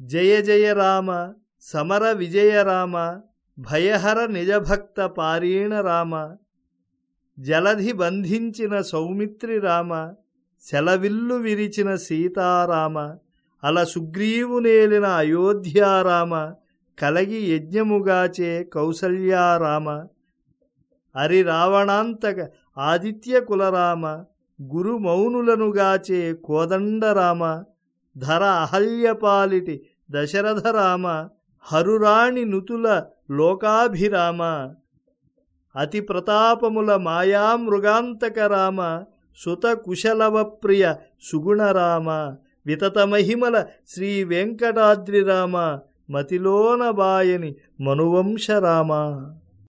జయ జయ రామ సమర విజయ రామ భయహర నిజభక్త పారీణ రామ జలధి బంధించిన సౌమిత్రి రామ సెలవిల్లు విరిచిన సీతారామ అల సుగ్రీవునేలిన అయోధ్యారామ కలగి యజ్ఞముగాచే కౌసల్యారామ అరి రావణాంతక ఆదిత్య కులరామ గురు మౌనులనుగాచే కోదండరామ ధర అహల్యపాలిటి దశరథరామ హరురాణి నుతుల లోకాభిరామ అతి ప్రతాపముల మాయామృగాంతకరామ సుత కుశలవప్రియ సుగుణరామ వితతమహిమల శ్రీ వెంకటాద్రిరామ మతిలోన బాయని మనువంశరామ